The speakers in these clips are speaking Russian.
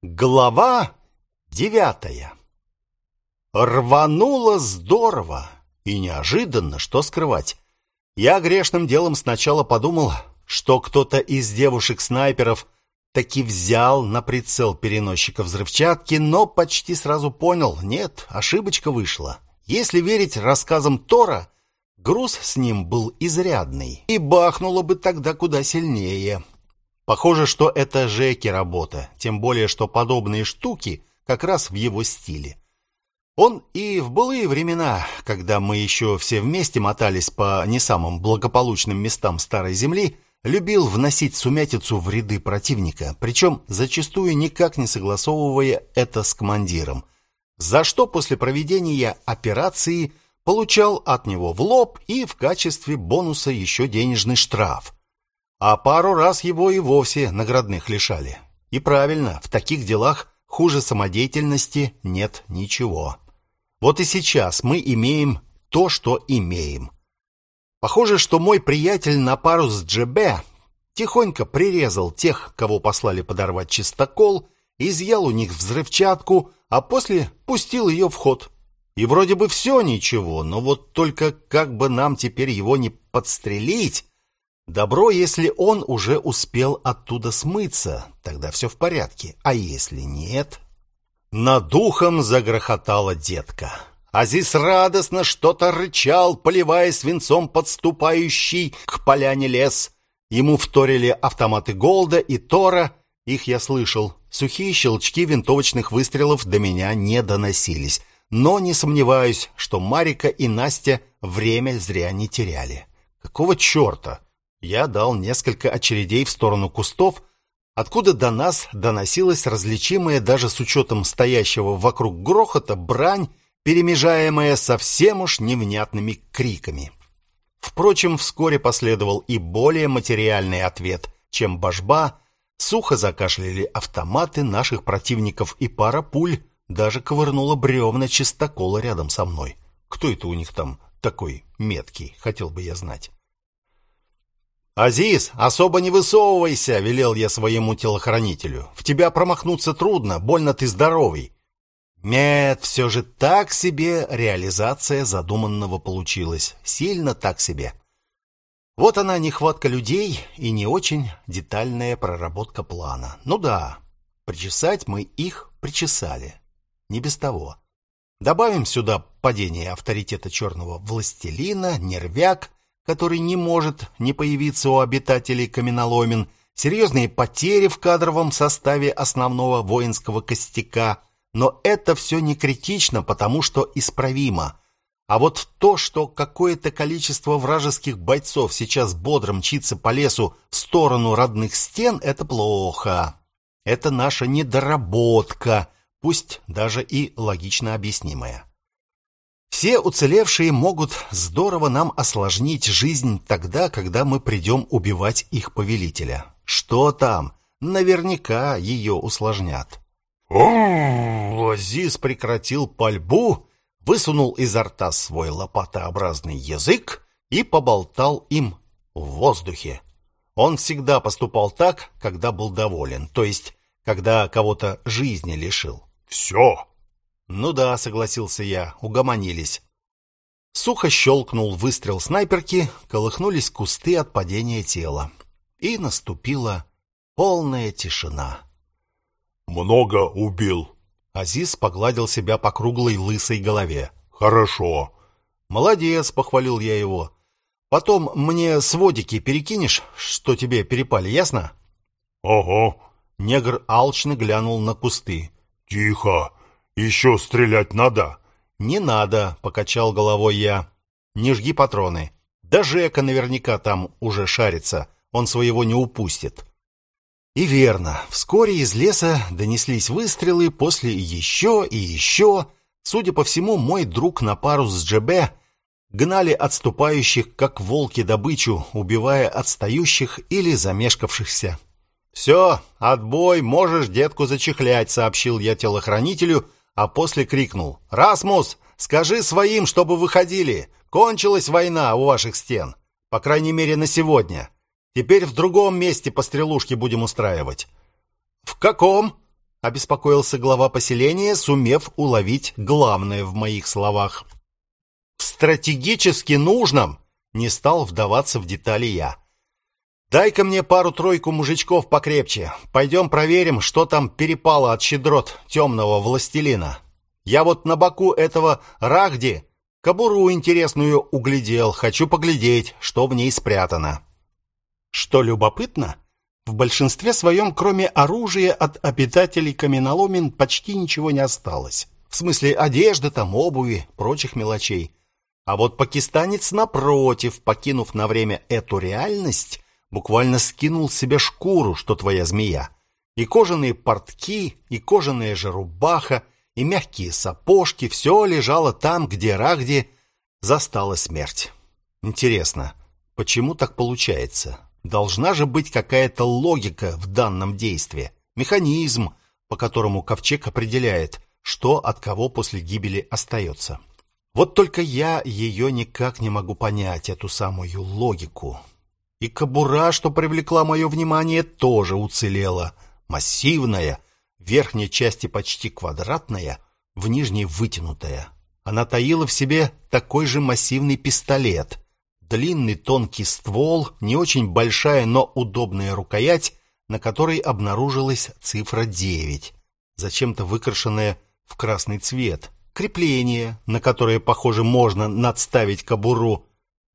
Глава девятая Рвануло здорово и неожиданно, что скрывать. Я грешным делом сначала подумал, что кто-то из девушек-снайперов таки взял на прицел переносчика взрывчатки, но почти сразу понял, нет, ошибочка вышла. Если верить рассказам Тора, груз с ним был изрядный, и бахнуло бы тогда куда сильнее. Похоже, что это Жеки работа, тем более, что подобные штуки как раз в его стиле. Он и в былые времена, когда мы еще все вместе мотались по не самым благополучным местам Старой Земли, любил вносить сумятицу в ряды противника, причем зачастую никак не согласовывая это с командиром, за что после проведения операции получал от него в лоб и в качестве бонуса еще денежный штраф а пару раз его и вовсе наградных лишали. И правильно, в таких делах хуже самодеятельности нет ничего. Вот и сейчас мы имеем то, что имеем. Похоже, что мой приятель на пару с ДЖБ тихонько прирезал тех, кого послали подорвать чистокол, изъял у них взрывчатку, а после пустил ее в ход. И вроде бы все ничего, но вот только как бы нам теперь его не подстрелить, Добро, если он уже успел оттуда смыться, тогда все в порядке. А если нет? Над духом загрохотала детка. Азис радостно что-то рычал, поливая свинцом подступающий к поляне лес. Ему вторили автоматы Голда и Тора. Их я слышал. Сухие щелчки винтовочных выстрелов до меня не доносились. Но не сомневаюсь, что Марика и Настя время зря не теряли. Какого черта? Я дал несколько очередей в сторону кустов, откуда до нас доносилась различимая даже с учетом стоящего вокруг грохота брань, перемежаемая совсем уж невнятными криками. Впрочем, вскоре последовал и более материальный ответ, чем божба, сухо закашляли автоматы наших противников, и пара пуль даже ковырнула бревна чистокола рядом со мной. Кто это у них там такой меткий, хотел бы я знать. «Азиз, особо не высовывайся!» — велел я своему телохранителю. «В тебя промахнуться трудно, больно ты здоровый». Нет, все же так себе реализация задуманного получилась. Сильно так себе. Вот она, нехватка людей и не очень детальная проработка плана. Ну да, причесать мы их причесали. Не без того. Добавим сюда падение авторитета черного властелина, нервяк, который не может не появиться у обитателей каменоломен, серьезные потери в кадровом составе основного воинского костяка, но это все не критично, потому что исправимо. А вот то, что какое-то количество вражеских бойцов сейчас бодро мчится по лесу в сторону родных стен, это плохо. Это наша недоработка, пусть даже и логично объяснимая. Все уцелевшие могут здорово нам осложнить жизнь тогда, когда мы придем убивать их повелителя. Что там? Наверняка ее усложнят. Лазис прекратил пальбу, высунул изо рта свой лопатообразный язык и поболтал им в воздухе. Он всегда поступал так, когда был доволен, то есть, когда кого-то жизни лишил. «Все, «Ну да», — согласился я, угомонились. Сухо щелкнул выстрел снайперки, колыхнулись кусты от падения тела. И наступила полная тишина. «Много убил?» Азиз погладил себя по круглой лысой голове. «Хорошо». «Молодец», — похвалил я его. «Потом мне сводики перекинешь, что тебе перепали, ясно?» «Ага». Негр алчно глянул на кусты. «Тихо. «Еще стрелять надо?» «Не надо», — покачал головой я. «Не жги патроны. Да Жека наверняка там уже шарится. Он своего не упустит». И верно. Вскоре из леса донеслись выстрелы, после еще и еще. Судя по всему, мой друг на пару с ДжБ гнали отступающих, как волки, добычу, убивая отстающих или замешкавшихся. «Все, отбой, можешь детку зачехлять», — сообщил я телохранителю, а после крикнул «Расмус, скажи своим, чтобы выходили! Кончилась война у ваших стен! По крайней мере, на сегодня! Теперь в другом месте пострелушки будем устраивать!» «В каком?» — обеспокоился глава поселения, сумев уловить главное в моих словах. «В стратегически нужном!» — не стал вдаваться в детали я. «Дай-ка мне пару-тройку мужичков покрепче. Пойдем проверим, что там перепало от щедрот темного властелина. Я вот на боку этого Рахди кобуру интересную углядел. Хочу поглядеть, что в ней спрятано». Что любопытно, в большинстве своем, кроме оружия, от обитателей каменоломен почти ничего не осталось. В смысле одежды, там, обуви, прочих мелочей. А вот пакистанец, напротив, покинув на время эту реальность, буквально скинул себе шкуру, что твоя змея. И кожаные портки, и кожаная же рубаха, и мягкие сапожки, все лежало там, где Рагди застала смерть. Интересно, почему так получается? Должна же быть какая-то логика в данном действии, механизм, по которому ковчег определяет, что от кого после гибели остается. Вот только я ее никак не могу понять, эту самую логику. И кобура, что привлекла мое внимание, тоже уцелела. Массивная, в верхней части почти квадратная, в нижней вытянутая. Она таила в себе такой же массивный пистолет, длинный тонкий ствол, не очень большая, но удобная рукоять, на которой обнаружилась цифра 9, зачем-то выкрашенная в красный цвет. Крепление, на которое, похоже, можно надставить кобуру.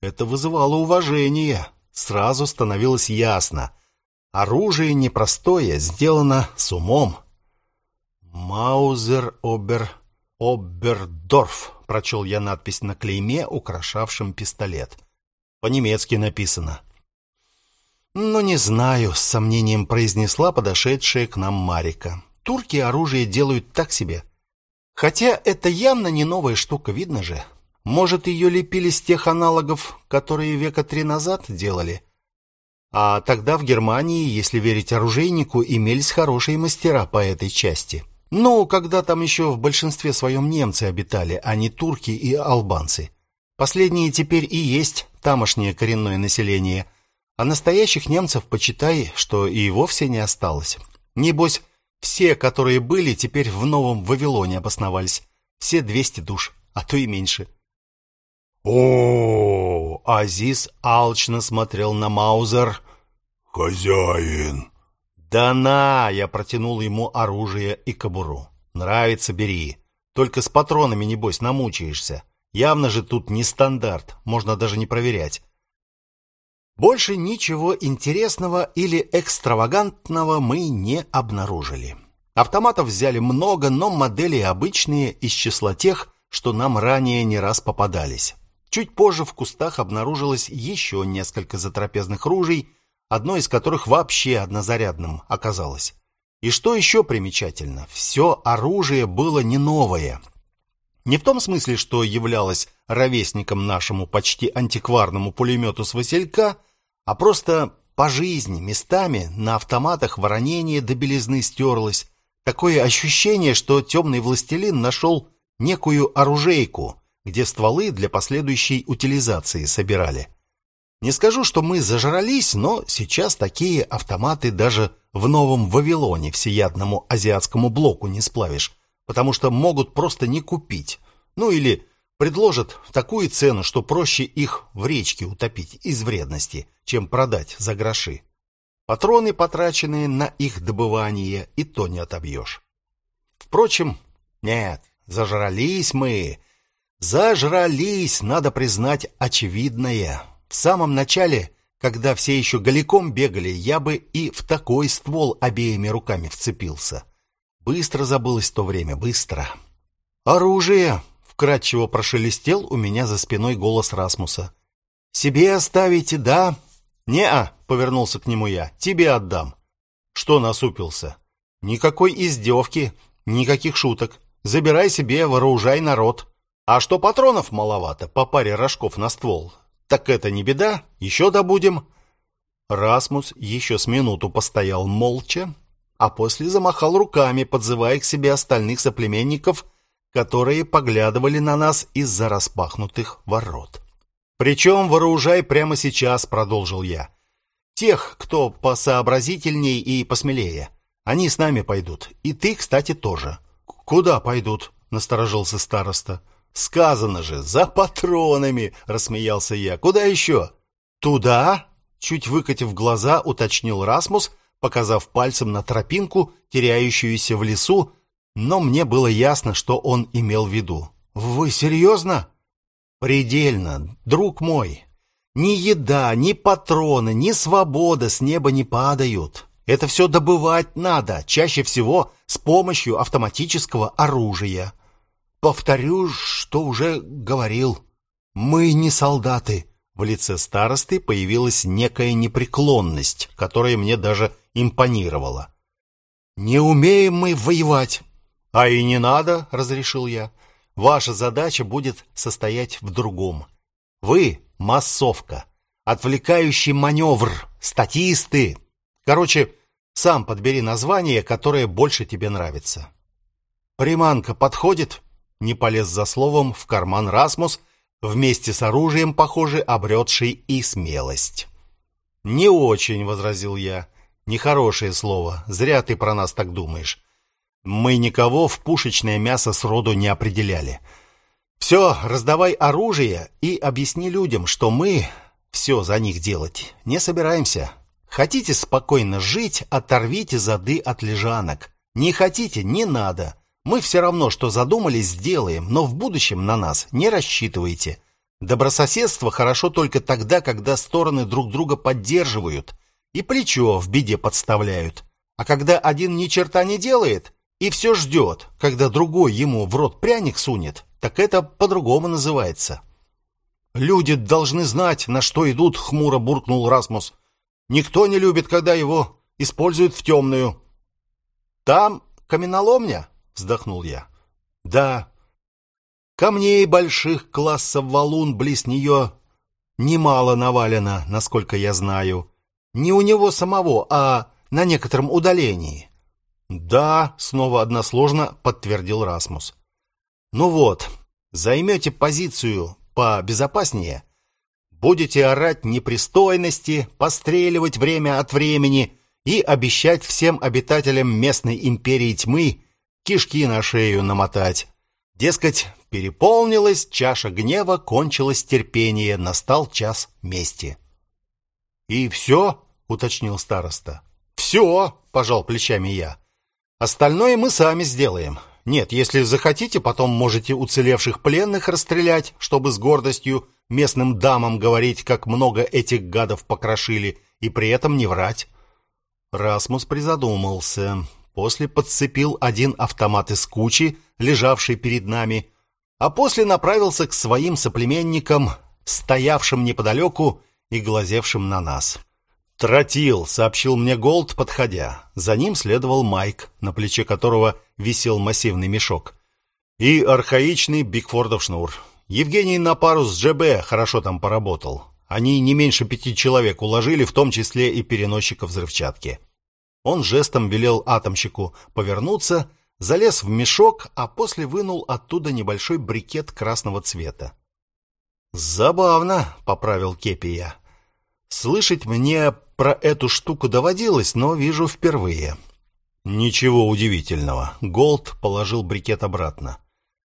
Это вызывало уважение. Сразу становилось ясно. Оружие непростое, сделано с умом. «Маузер Обер... Обердорф», — прочел я надпись на клейме, украшавшем пистолет. По-немецки написано. «Ну, не знаю», — с сомнением произнесла подошедшая к нам Марика. «Турки оружие делают так себе. Хотя это явно не новая штука, видно же. Может, ее лепили с тех аналогов, которые века три назад делали? А тогда в Германии, если верить оружейнику, имелись хорошие мастера по этой части. Ну, когда там еще в большинстве своем немцы обитали, а не турки и албанцы. Последние теперь и есть тамошнее коренное население, а настоящих немцев, почитай, что и вовсе не осталось. Небось, все, которые были, теперь в Новом Вавилоне обосновались. Все двести душ, а то и меньше. О, Азиз алчно смотрел на Маузер. Хозяин. Да на, я протянул ему оружие и кобуру. Нравится, бери. Только с патронами, небось, намучаешься. Явно же тут не стандарт, можно даже не проверять. Больше ничего интересного или экстравагантного мы не обнаружили. Автоматов взяли много, но модели обычные из числа тех, что нам ранее не раз попадались. Чуть позже в кустах обнаружилось еще несколько затрапезных ружей, одно из которых вообще однозарядным оказалось. И что еще примечательно, все оружие было не новое, не в том смысле, что являлась ровесником нашему почти антикварному пулемету с Василька, а просто по жизни местами на автоматах воронение до белизны стерлось. Такое ощущение, что темный властелин нашел некую оружейку, где стволы для последующей утилизации собирали. Не скажу, что мы зажрались, но сейчас такие автоматы даже в Новом Вавилоне всеядному азиатскому блоку не сплавишь потому что могут просто не купить. Ну или предложат такую цену, что проще их в речке утопить из вредности, чем продать за гроши. Патроны, потраченные на их добывание, и то не отобьешь. Впрочем, нет, зажрались мы. Зажрались, надо признать очевидное. В самом начале, когда все еще голиком бегали, я бы и в такой ствол обеими руками вцепился. Быстро забылось то время, быстро. «Оружие!» — вкратчиво прошелестел у меня за спиной голос Расмуса. «Себе оставите, да?» «Не-а!» — повернулся к нему я. «Тебе отдам». Что насупился? «Никакой издевки, никаких шуток. Забирай себе, вооружай народ. А что патронов маловато, по паре рожков на ствол, так это не беда, еще добудем». Расмус еще с минуту постоял молча, а после замахал руками, подзывая к себе остальных соплеменников, которые поглядывали на нас из-за распахнутых ворот. «Причем вооружай прямо сейчас», — продолжил я. «Тех, кто посообразительней и посмелее. Они с нами пойдут. И ты, кстати, тоже». «Куда пойдут?» — насторожился староста. «Сказано же, за патронами!» — рассмеялся я. «Куда еще?» «Туда?» — чуть выкатив глаза, уточнил Расмус, показав пальцем на тропинку, теряющуюся в лесу, но мне было ясно, что он имел в виду. «Вы серьезно?» «Предельно, друг мой. Ни еда, ни патроны, ни свобода с неба не падают. Это все добывать надо, чаще всего с помощью автоматического оружия. Повторю, что уже говорил. Мы не солдаты». В лице старосты появилась некая непреклонность, которая мне даже импонировала. «Не умеем мы воевать». «А и не надо», — разрешил я. «Ваша задача будет состоять в другом. Вы — массовка, отвлекающий маневр, статисты, Короче, сам подбери название, которое больше тебе нравится. Приманка подходит? Не полез за словом в карман Расмус, вместе с оружием, похоже, обретший и смелость. «Не очень», — возразил я. «Нехорошее слово. Зря ты про нас так думаешь. Мы никого в пушечное мясо сроду не определяли. Все, раздавай оружие и объясни людям, что мы все за них делать не собираемся. Хотите спокойно жить, оторвите зады от лежанок. Не хотите, не надо. Мы все равно, что задумали, сделаем, но в будущем на нас не рассчитывайте. Добрососедство хорошо только тогда, когда стороны друг друга поддерживают и плечо в беде подставляют. А когда один ни черта не делает и все ждет, когда другой ему в рот пряник сунет, так это по-другому называется. «Люди должны знать, на что идут», — хмуро буркнул Расмус. Никто не любит, когда его используют в темную. Там каменоломня, вздохнул я. Да. Камней больших классов валун близ нее немало навалено, насколько я знаю. Не у него самого, а на некотором удалении. Да, снова односложно подтвердил Расмус. Ну вот, займете позицию побезопаснее, Будете орать непристойности, постреливать время от времени и обещать всем обитателям местной империи тьмы кишки на шею намотать. Дескать, переполнилась чаша гнева, кончилось терпение, настал час мести. «И все?» — уточнил староста. «Все!» — пожал плечами я. «Остальное мы сами сделаем. Нет, если захотите, потом можете уцелевших пленных расстрелять, чтобы с гордостью местным дамам говорить, как много этих гадов покрошили, и при этом не врать. Расмус призадумался, после подцепил один автомат из кучи, лежавший перед нами, а после направился к своим соплеменникам, стоявшим неподалеку и глазевшим на нас. «Тротил», — сообщил мне Голд, подходя. За ним следовал Майк, на плече которого висел массивный мешок. И архаичный Бигфордов шнур. Евгений на пару с ЖБ хорошо там поработал. Они не меньше пяти человек уложили, в том числе и переносчика взрывчатки. Он жестом велел атомщику повернуться, залез в мешок, а после вынул оттуда небольшой брикет красного цвета. «Забавно», — поправил Кепи я. «Слышать мне про эту штуку доводилось, но вижу впервые». «Ничего удивительного». Голд положил брикет обратно.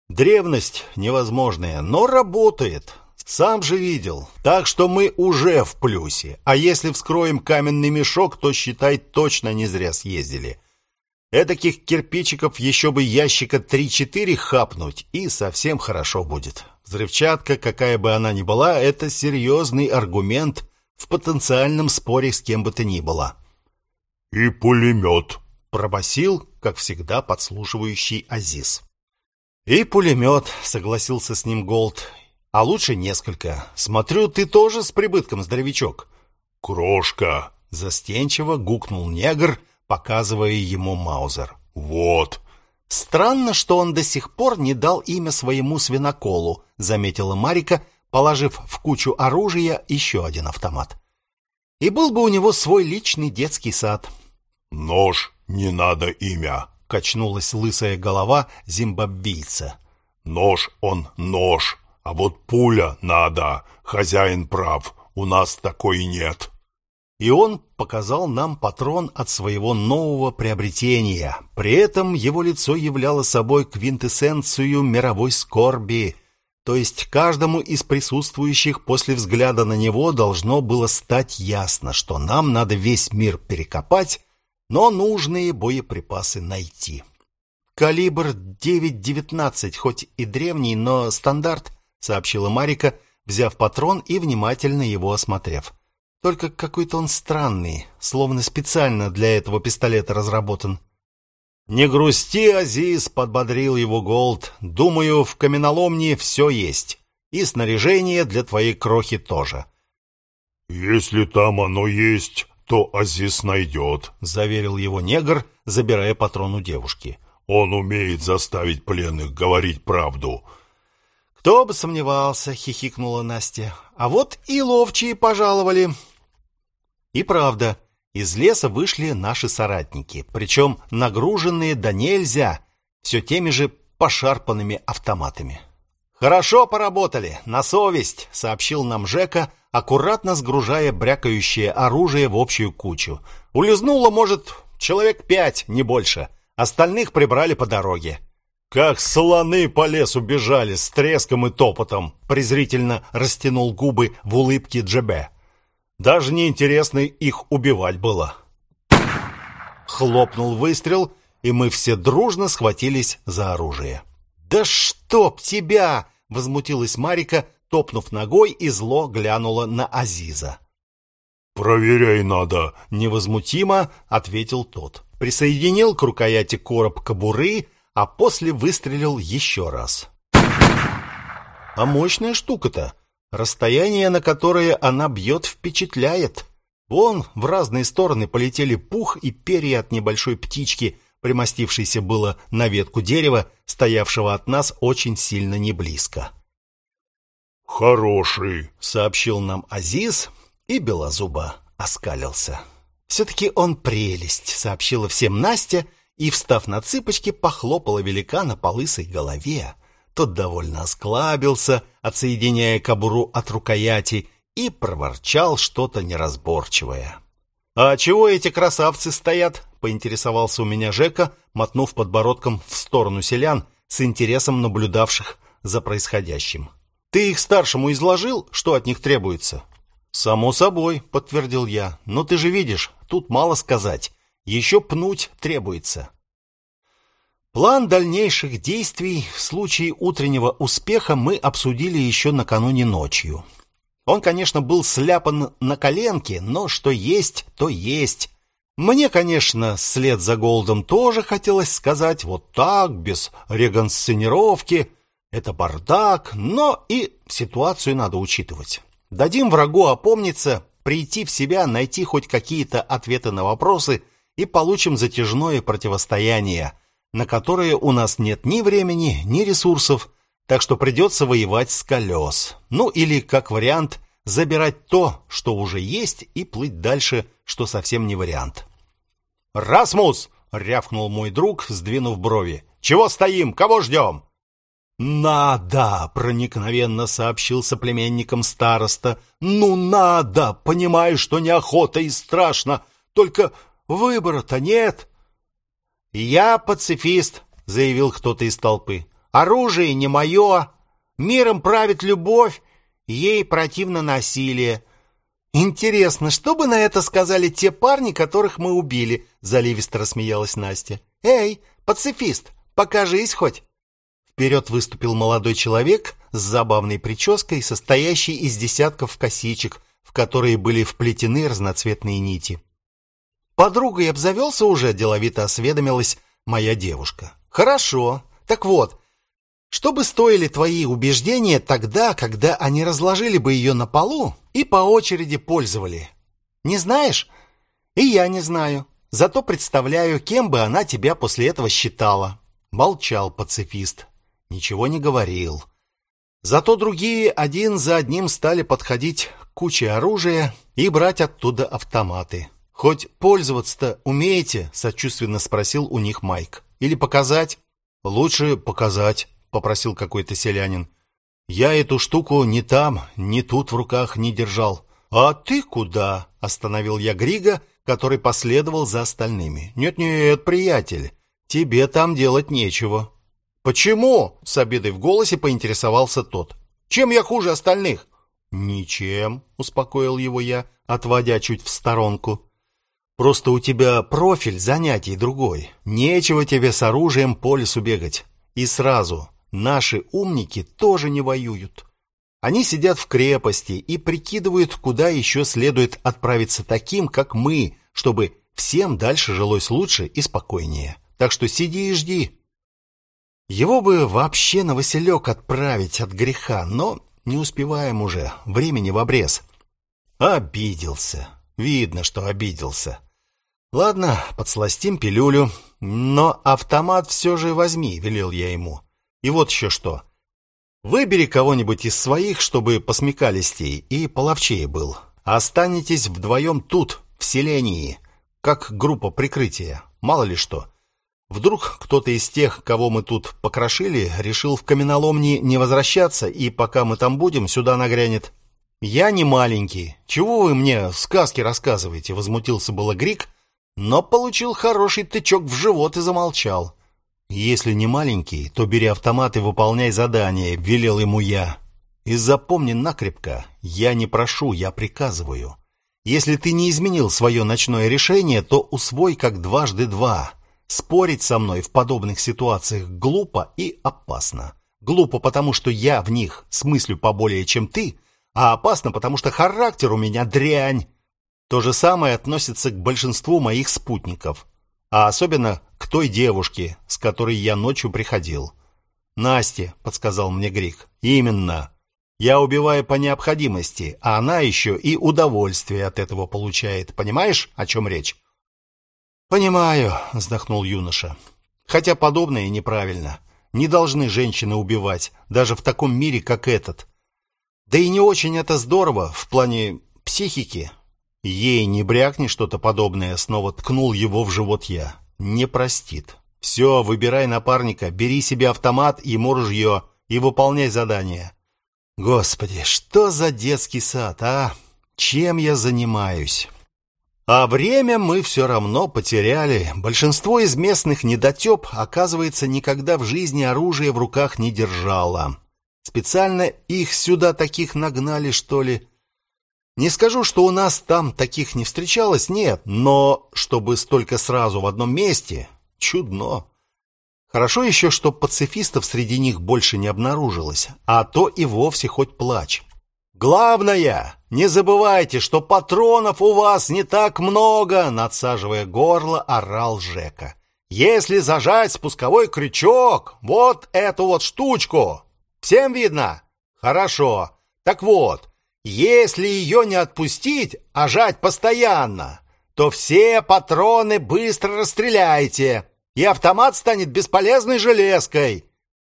Древность невозможная, но работает. Сам же видел. Так что мы уже в плюсе. А если вскроем каменный мешок, то, считай, точно не зря съездили. Эдаких кирпичиков еще бы ящика 3-4 хапнуть, и совсем хорошо будет. Взрывчатка, какая бы она ни была, это серьезный аргумент в потенциальном споре с кем бы то ни было. «И пулемет», — пробасил, как всегда, подслушивающий Азиз. «И пулемет», — согласился с ним Голд. «А лучше несколько. Смотрю, ты тоже с прибытком, здоровячок». «Крошка», — застенчиво гукнул негр, показывая ему Маузер. «Вот». «Странно, что он до сих пор не дал имя своему свиноколу», — заметила Марика, положив в кучу оружия еще один автомат. «И был бы у него свой личный детский сад». «Нож, не надо имя», — качнулась лысая голова зимбабвийца. «Нож он нож, а вот пуля надо. Хозяин прав, у нас такой нет». и он показал нам патрон от своего нового приобретения. При этом его лицо являло собой квинтэссенцию мировой скорби, то есть каждому из присутствующих после взгляда на него должно было стать ясно, что нам надо весь мир перекопать, но нужные боеприпасы найти. Калибр 9.19, хоть и древний, но стандарт, сообщила Марика, взяв патрон и внимательно его осмотрев. Только какой-то он странный, словно специально для этого пистолета разработан. «Не грусти, Азиз!» — подбодрил его Голд. «Думаю, в каменоломне все есть. И снаряжение для твоей крохи тоже». «Если там оно есть, то Азиз найдет», — заверил его негр, забирая патрон у девушки. «Он умеет заставить пленных говорить правду». «Кто бы сомневался!» — хихикнула Настя. «А вот и ловчие пожаловали. И правда, из леса вышли наши соратники, причем нагруженные до нельзя, все теми же пошарпанными автоматами. «Хорошо поработали, на совесть», — сообщил нам Жека, аккуратно сгружая брякающее оружие в общую кучу. «Улизнуло, может, человек пять, не больше. Остальных прибрали по дороге». «Как слоны по лесу бежали с треском и топотом!» презрительно растянул губы в улыбке Джебе. Даже неинтересно их убивать было. Хлопнул выстрел, и мы все дружно схватились за оружие. «Да чтоб тебя!» — возмутилась Марика, топнув ногой и зло глянула на Азиза. «Проверяй надо!» — невозмутимо ответил тот. Присоединил к рукояти короб кобуры, а после выстрелил еще раз. «А мощная штука-то!» Расстояние, на которое она бьет, впечатляет. Вон в разные стороны полетели пух и перья от небольшой птички, примостившейся было на ветку дерева, стоявшего от нас очень сильно не близко. «Хороший», — сообщил нам Азиз, и Белозуба оскалился. «Все-таки он прелесть», — сообщила всем Настя, и, встав на цыпочки, похлопала великана по лысой голове. Тот довольно осклабился, отсоединяя кобуру от рукояти, и проворчал что-то неразборчивое. «А чего эти красавцы стоят?» — поинтересовался у меня Жека, мотнув подбородком в сторону селян, с интересом наблюдавших за происходящим. «Ты их старшему изложил, что от них требуется?» «Само собой», — подтвердил я. «Но ты же видишь, тут мало сказать. Еще пнуть требуется». План дальнейших действий в случае утреннего успеха мы обсудили еще накануне ночью. Он, конечно, был сляпан на коленке, но что есть, то есть. Мне, конечно, след за Голдом тоже хотелось сказать вот так, без регансценировки. Это бардак, но и ситуацию надо учитывать. Дадим врагу опомниться, прийти в себя, найти хоть какие-то ответы на вопросы и получим затяжное противостояние – на которые у нас нет ни времени, ни ресурсов, так что придется воевать с колес. Ну или, как вариант, забирать то, что уже есть, и плыть дальше, что совсем не вариант. «Расмус!» — рявкнул мой друг, сдвинув брови. «Чего стоим? Кого ждем?» «Надо!» — проникновенно сообщил соплеменникам староста. «Ну надо! Понимаю, что неохота и страшно, только выбора-то нет!» «Я пацифист», — заявил кто-то из толпы. «Оружие не мое. Миром правит любовь, ей противно насилие». «Интересно, что бы на это сказали те парни, которых мы убили?» — заливисто рассмеялась Настя. «Эй, пацифист, покажись хоть!» Вперед выступил молодой человек с забавной прической, состоящей из десятков косичек, в которые были вплетены разноцветные нити. Подругой обзавелся уже, деловито осведомилась моя девушка. Хорошо. Так вот, что бы стоили твои убеждения тогда, когда они разложили бы ее на полу и по очереди пользовали? Не знаешь? И я не знаю. Зато представляю, кем бы она тебя после этого считала. Молчал пацифист. Ничего не говорил. Зато другие один за одним стали подходить к куче оружия и брать оттуда автоматы. «Хоть пользоваться-то умеете?» — сочувственно спросил у них Майк. «Или показать?» «Лучше показать», — попросил какой-то селянин. «Я эту штуку ни там, ни тут в руках не держал. «А ты куда?» — остановил я Грига, который последовал за остальными. «Нет-нет, приятель, тебе там делать нечего». «Почему?» — с обидой в голосе поинтересовался тот. «Чем я хуже остальных?» «Ничем», — успокоил его я, отводя чуть в сторонку. «Просто у тебя профиль занятий другой. Нечего тебе с оружием по лесу бегать. И сразу, наши умники тоже не воюют. Они сидят в крепости и прикидывают, куда еще следует отправиться таким, как мы, чтобы всем дальше жилось лучше и спокойнее. Так что сиди и жди. Его бы вообще на Василек отправить от греха, но не успеваем уже, времени в обрез. Обиделся. Видно, что обиделся. Ладно, подсластим пилюлю, но автомат все же возьми, велел я ему. И вот еще что. Выбери кого-нибудь из своих, чтобы посмекалистей и половчее был. Останетесь вдвоем тут, в селении, как группа прикрытия. Мало ли что. Вдруг кто-то из тех, кого мы тут покрошили, решил в каменоломни не возвращаться, и пока мы там будем, сюда нагрянет. Я не маленький. Чего вы мне сказки рассказываете? Возмутился было Грик, но получил хороший тычок в живот и замолчал. «Если не маленький, то бери автомат и выполняй задание», — велел ему я. «И запомни накрепко, я не прошу, я приказываю. Если ты не изменил свое ночное решение, то усвой как дважды два. Спорить со мной в подобных ситуациях глупо и опасно. Глупо, потому что я в них смыслю поболее, чем ты, а опасно, потому что характер у меня дрянь. То же самое относится к большинству моих спутников а особенно к той девушке, с которой я ночью приходил. Насте, подсказал мне Грик. Именно. Я убиваю по необходимости, а она еще и удовольствие от этого получает. Понимаешь, о чем речь? Понимаю, вздохнул юноша. Хотя подобное неправильно. Не должны женщины убивать, даже в таком мире, как этот. Да и не очень это здорово в плане психики. Ей не брякни что-то подобное, снова ткнул его в живот я. Не простит. Все, выбирай напарника, бери себе автомат, ему ружье и выполняй задание. Господи, что за детский сад, а? Чем я занимаюсь? А время мы все равно потеряли. Большинство из местных недотеп, оказывается, никогда в жизни оружие в руках не держало. Специально их сюда таких нагнали, что ли? Не скажу, что у нас там таких не встречалось, нет, но чтобы столько сразу в одном месте чудно. Хорошо еще, что пацифистов среди них больше не обнаружилось, а то и вовсе хоть плачь. Главное, не забывайте, что патронов у вас не так много, надсаживая горло, орал Жека. Если зажать спусковой крючок, вот эту вот штучку, всем видно? Хорошо. Так вот, если ее не отпустить, а жать постоянно, то все патроны быстро расстреляете, и автомат станет бесполезной железкой.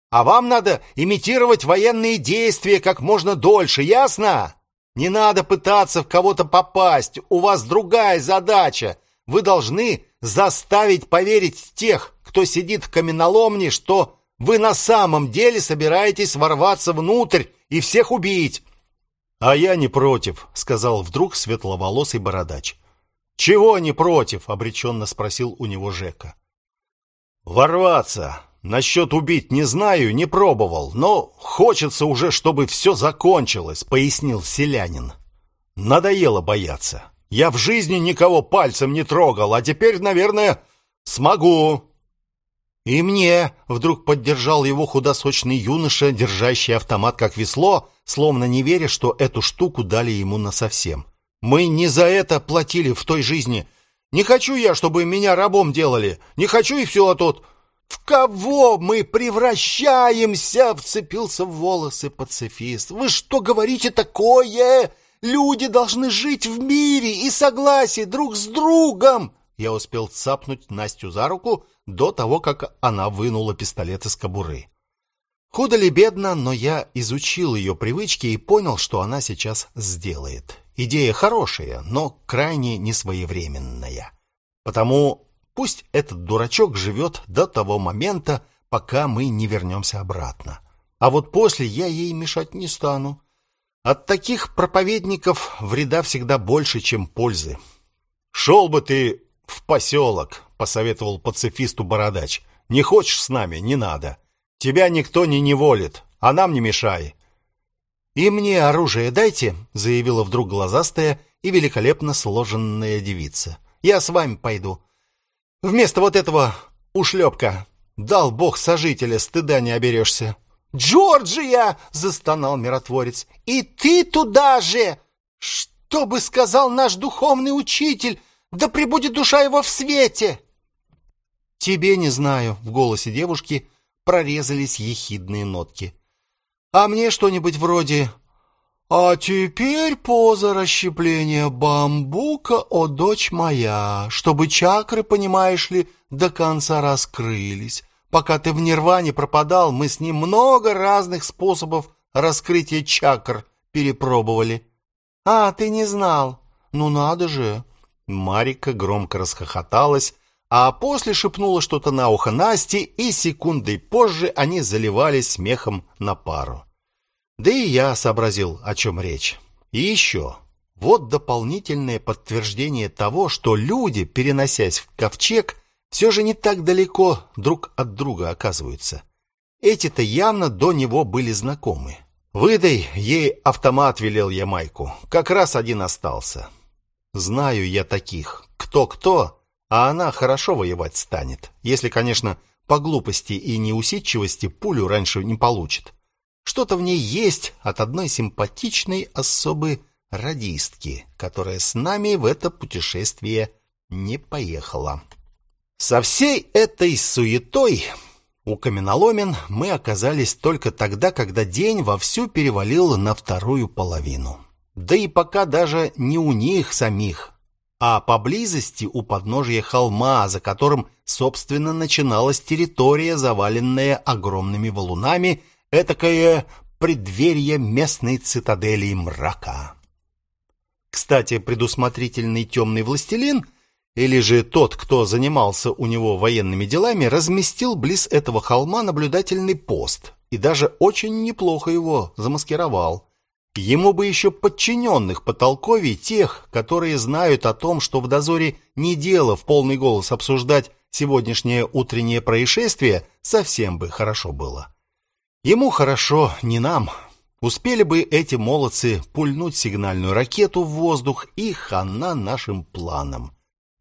А вам надо имитировать военные действия как можно дольше, ясно? Не надо пытаться в кого-то попасть, у вас другая задача. Вы должны заставить поверить тех, кто сидит в каменоломне, что вы на самом деле собираетесь ворваться внутрь и всех убить. «А я не против», — сказал вдруг светловолосый бородач. «Чего не против?» — обреченно спросил у него Жека. «Ворваться. Насчет убить не знаю, не пробовал, но хочется уже, чтобы все закончилось», — пояснил селянин. «Надоело бояться. Я в жизни никого пальцем не трогал, а теперь, наверное, смогу». «И мне!» — вдруг поддержал его худосочный юноша, держащий автомат как весло, словно не веря, что эту штуку дали ему насовсем. «Мы не за это платили в той жизни. Не хочу я, чтобы меня рабом делали. Не хочу и все, а тут...» «В кого мы превращаемся?» — вцепился в волосы пацифист. «Вы что говорите такое? Люди должны жить в мире и согласии друг с другом!» Я успел цапнуть Настю за руку до того, как она вынула пистолет из кобуры. Худо ли бедно, но я изучил ее привычки и понял, что она сейчас сделает. Идея хорошая, но крайне несвоевременная. Потому пусть этот дурачок живет до того момента, пока мы не вернемся обратно. А вот после я ей мешать не стану. От таких проповедников вреда всегда больше, чем пользы. «Шел бы ты в поселок», — посоветовал пацифисту Бородач. «Не хочешь с нами? Не надо. Тебя никто не неволит, а нам не мешай». «И мне оружие дайте», — заявила вдруг глазастая и великолепно сложенная девица. «Я с вами пойду. Вместо вот этого ушлепка. Дал бог сожителя, стыда не оберешься». «Джорджия!» — застонал миротворец. «И ты туда же! Что бы сказал наш духовный учитель? Да пребудет душа его в свете!» «Тебе не знаю», — в голосе девушки прорезались ехидные нотки. «А мне что-нибудь вроде «А теперь поза расщепления бамбука, о дочь моя, чтобы чакры, понимаешь ли, до конца раскрылись. Пока ты в нирване пропадал, мы с ним много разных способов раскрытия чакр перепробовали. А, ты не знал? Ну надо же!» Марика громко расхохоталась, а после шепнула что-то на ухо Насти, и секундой позже они заливались смехом на пару. Да и я сообразил, о чем речь. И еще. Вот дополнительное подтверждение того, что люди, переносясь в ковчег, все же не так далеко друг от друга оказываются. Эти-то явно до него были знакомы. «Выдай ей автомат», — велел я Майку. «Как раз один остался». Знаю я таких. Кто-кто, а она хорошо воевать станет. Если, конечно, по глупости и неусидчивости пулю раньше не получит. Что-то в ней есть от одной симпатичной особы радистки, которая с нами в это путешествие не поехала. Со всей этой суетой у каменоломен мы оказались только тогда, когда день вовсю перевалил на вторую половину. Да и пока даже не у них самих, а поблизости у подножия холма, за которым, собственно, начиналась территория, заваленная огромными валунами, этакое преддверие местной цитадели мрака. Кстати, предусмотрительный темный властелин, или же тот, кто занимался у него военными делами, разместил близ этого холма наблюдательный пост и даже очень неплохо его замаскировал. Ему бы еще подчиненных по толковей тех, которые знают о том, что в дозоре не дело в полный голос обсуждать сегодняшнее утреннее происшествие, совсем бы хорошо было. Ему хорошо, не нам. Успели бы эти молодцы пульнуть сигнальную ракету в воздух и хана нашим планам.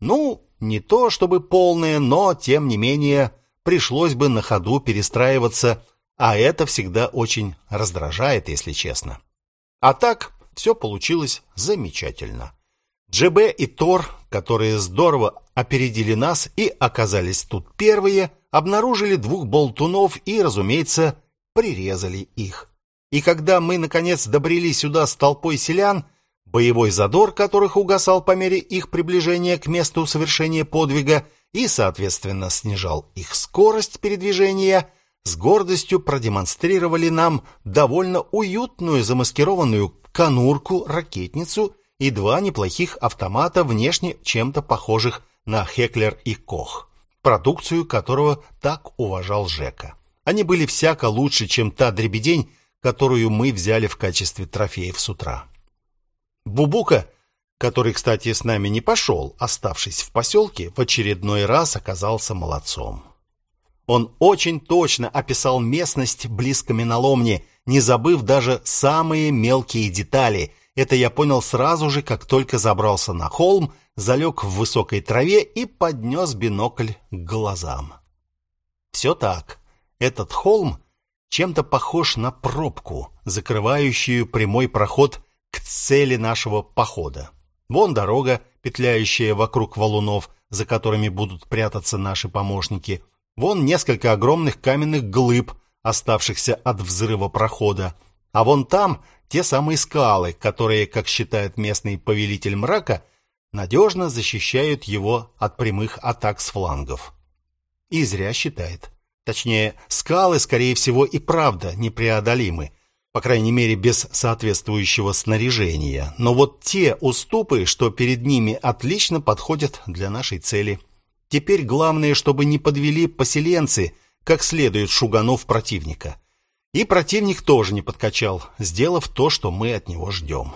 Ну, не то чтобы полное, но, тем не менее, пришлось бы на ходу перестраиваться, а это всегда очень раздражает, если честно. А так, все получилось замечательно. ДЖБ и Тор, которые здорово опередили нас и оказались тут первые, обнаружили двух болтунов и, разумеется, прирезали их. И когда мы, наконец, добрели сюда с толпой селян, боевой задор которых угасал по мере их приближения к месту совершения подвига и, соответственно, снижал их скорость передвижения, с гордостью продемонстрировали нам довольно уютную замаскированную конурку, ракетницу и два неплохих автомата, внешне чем-то похожих на Хеклер и Кох, продукцию которого так уважал Жека. Они были всяко лучше, чем та дребедень, которую мы взяли в качестве трофеев с утра. Бубука, который, кстати, с нами не пошел, оставшись в поселке, в очередной раз оказался молодцом. Он очень точно описал местность близ каменоломни, не забыв даже самые мелкие детали. Это я понял сразу же, как только забрался на холм, залег в высокой траве и поднес бинокль к глазам. Все так. Этот холм чем-то похож на пробку, закрывающую прямой проход к цели нашего похода. Вон дорога, петляющая вокруг валунов, за которыми будут прятаться наши помощники. Вон несколько огромных каменных глыб, оставшихся от взрыва прохода. А вон там те самые скалы, которые, как считает местный повелитель мрака, надежно защищают его от прямых атак с флангов. И зря считает. Точнее, скалы, скорее всего, и правда непреодолимы, по крайней мере, без соответствующего снаряжения. Но вот те уступы, что перед ними, отлично подходят для нашей цели. Теперь главное, чтобы не подвели поселенцы, как следует шуганов противника. И противник тоже не подкачал, сделав то, что мы от него ждем.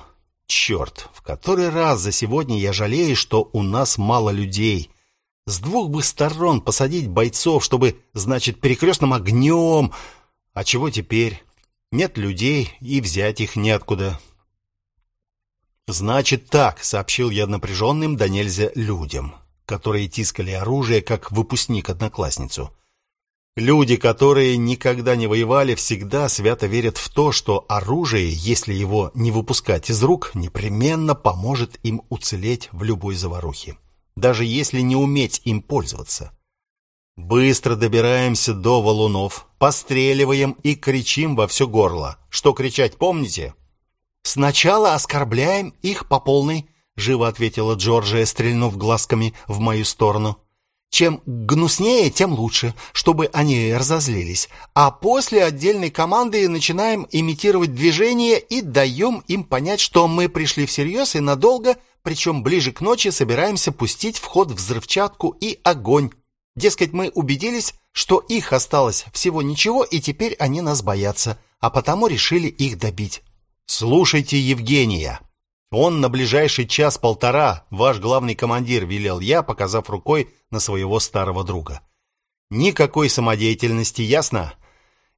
Черт, в который раз за сегодня я жалею, что у нас мало людей. С двух бы сторон посадить бойцов, чтобы, значит, перекрестным огнем. А чего теперь? Нет людей, и взять их неоткуда. «Значит так», — сообщил я напряженным да нельзя людям, которые тискали оружие, как выпускник-одноклассницу. Люди, которые никогда не воевали, всегда свято верят в то, что оружие, если его не выпускать из рук, непременно поможет им уцелеть в любой заварухе, даже если не уметь им пользоваться. Быстро добираемся до валунов, постреливаем и кричим во все горло. Что кричать, помните? «Сначала оскорбляем их по полной», — живо ответила Джорджия, стрельнув глазками в мою сторону. Чем гнуснее, тем лучше, чтобы они разозлились. А после отдельной команды начинаем имитировать движение и даем им понять, что мы пришли всерьез и надолго, причем ближе к ночи собираемся пустить в ход взрывчатку и огонь. Дескать, мы убедились, что их осталось всего ничего, и теперь они нас боятся, а потому решили их добить. Слушайте Евгения. Он на ближайший час-полтора ваш главный командир, велел я, показав рукой на своего старого друга. Никакой самодеятельности, ясно?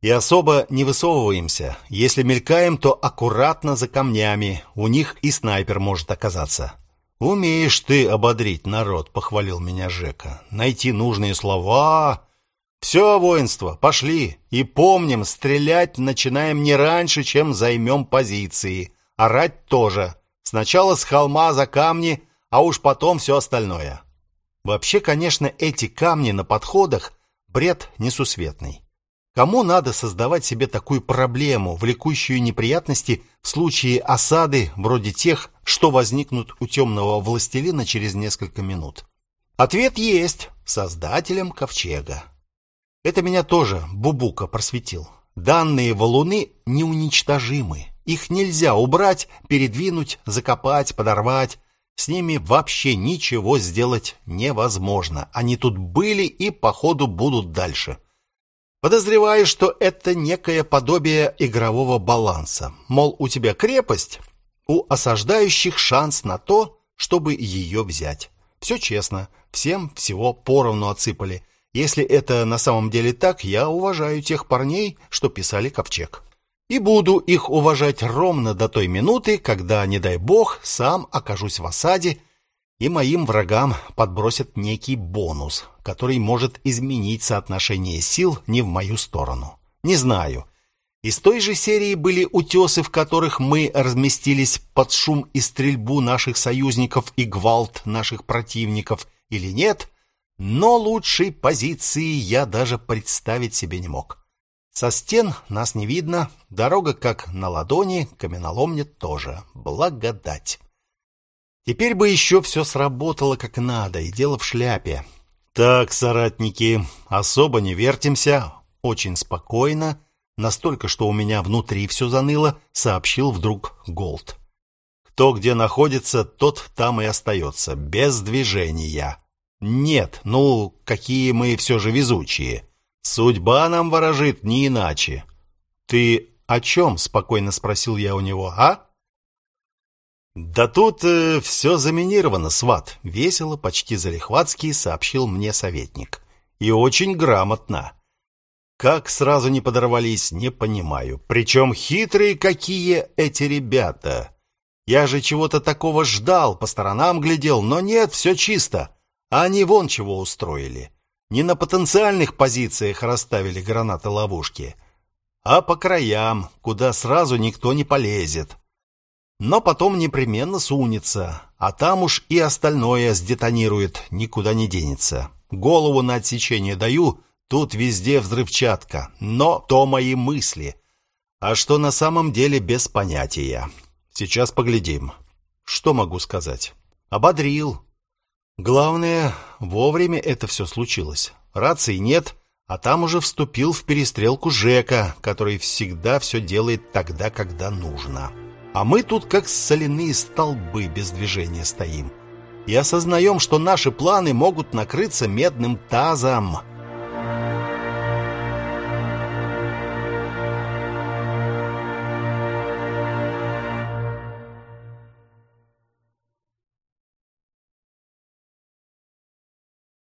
И особо не высовываемся. Если мелькаем, то аккуратно за камнями. У них и снайпер может оказаться. Умеешь ты ободрить народ, похвалил меня Жека. Найти нужные слова. Все, воинство, пошли. И помним, стрелять начинаем не раньше, чем займем позиции. Орать тоже. Сначала с холма за камни, а уж потом все остальное. Вообще, конечно, эти камни на подходах – бред несусветный. Кому надо создавать себе такую проблему, влекущую неприятности в случае осады, вроде тех, что возникнут у темного властелина через несколько минут? Ответ есть – создателем ковчега. Это меня тоже Бубука просветил. Данные валуны неуничтожимы. Их нельзя убрать, передвинуть, закопать, подорвать. С ними вообще ничего сделать невозможно. Они тут были и, походу, будут дальше. Подозреваю, что это некое подобие игрового баланса. Мол, у тебя крепость, у осаждающих шанс на то, чтобы ее взять. Все честно, всем всего поровну отсыпали. Если это на самом деле так, я уважаю тех парней, что писали ковчег и буду их уважать ровно до той минуты, когда, не дай бог, сам окажусь в осаде, и моим врагам подбросят некий бонус, который может изменить соотношение сил не в мою сторону. Не знаю. Из той же серии были утесы, в которых мы разместились под шум и стрельбу наших союзников и гвалт наших противников или нет, но лучшей позиции я даже представить себе не мог. Со стен нас не видно, дорога как на ладони, каменоломня тоже. Благодать. Теперь бы еще все сработало как надо, и дело в шляпе. Так, соратники, особо не вертимся, очень спокойно, настолько, что у меня внутри все заныло, сообщил вдруг Голд. Кто где находится, тот там и остается, без движения. Нет, ну, какие мы все же везучие. Судьба нам ворожит не иначе. Ты о чем? спокойно спросил я у него, а? Да тут э, все заминировано, сват, весело, почти залихватски сообщил мне советник. И очень грамотно. Как сразу не подорвались, не понимаю. Причем хитрые какие эти ребята. Я же чего-то такого ждал, по сторонам глядел, но нет, все чисто. Они вон чего устроили. Не на потенциальных позициях расставили гранаты-ловушки, а по краям, куда сразу никто не полезет. Но потом непременно сунется, а там уж и остальное сдетонирует, никуда не денется. Голову на отсечение даю, тут везде взрывчатка, но то мои мысли. А что на самом деле без понятия. Сейчас поглядим. Что могу сказать? Ободрил, Главное, вовремя это все случилось. Рации нет, а там уже вступил в перестрелку Жека, который всегда все делает тогда, когда нужно. А мы тут как соляные столбы без движения стоим. И осознаем, что наши планы могут накрыться медным тазом –